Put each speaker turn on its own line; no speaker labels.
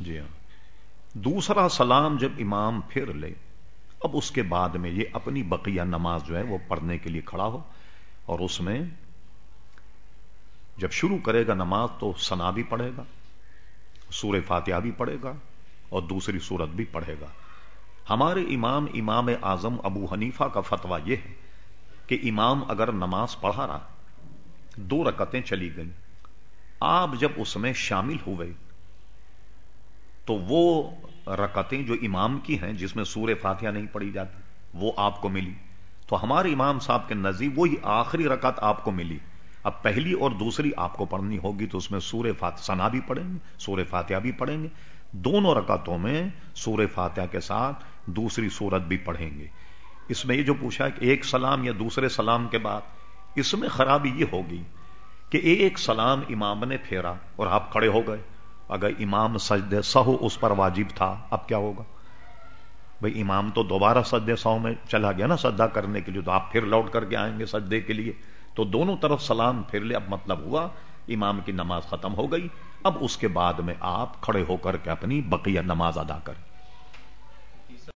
جی ہاں۔ دوسرا سلام جب امام پھر لے، اب اس کے بعد میں یہ اپنی بقیہ نماز جو ہے وہ پڑھنے کے لیے کھڑا ہو اور اس میں جب شروع کرے گا نماز تو سنا بھی پڑھے گا سور فاتحہ بھی پڑھے گا اور دوسری صورت بھی پڑھے گا۔ ہمارے امام امام اعظم ابو حنیفہ کا فتویٰ یہ ہے کہ امام اگر نماز پڑھا رہا، دو رکتیں چلی گئیں، آپ جب اس میں شامل ہوئے تو وہ رکتیں جو امام کی ہیں، جس میں سور فاتحہ نہیں پڑھی جاتی، وہ آپ کو ملی۔ تو ہمارے امام صاحب کے نزدیک وہی آخری رکعت آپ کو ملی۔ اب پہلی اور دوسری آپ کو پڑھنی ہوگی تو اس میں سور فاتح سنا بھی پڑھیں گے سور فاتحہ بھی پڑھیں گے۔ دونوں رکعتوں میں سور فاتحہ کے ساتھ دوسری سورت بھی پڑھیں گے۔ اس میں یہ جو پوچھا کہ ایک سلام یا دوسرے سلام کے بعد، اس میں خرابی یہ ہوگی کہ ایک سلام امام نے پھیرا اور آپ کھڑے ہو گئے۔ اگر امام سجدے سہو اس پر واجب تھا، اب کیا ہوگا؟ بھائی امام تو دوبارہ سجدے سہو میں چلا گیا نا، سجدہ کرنے کے لیے، تو آپ پھر لوٹ کر کے آئیں گے سجدے کے لیے۔ تو دونوں طرف سلام پھر لے، اب مطلب ہوا، امام کی نماز ختم ہو گئی۔ اب اس کے بعد میں آپ کھڑے ہو کر کے اپنی بقیہ نماز ادا کریں۔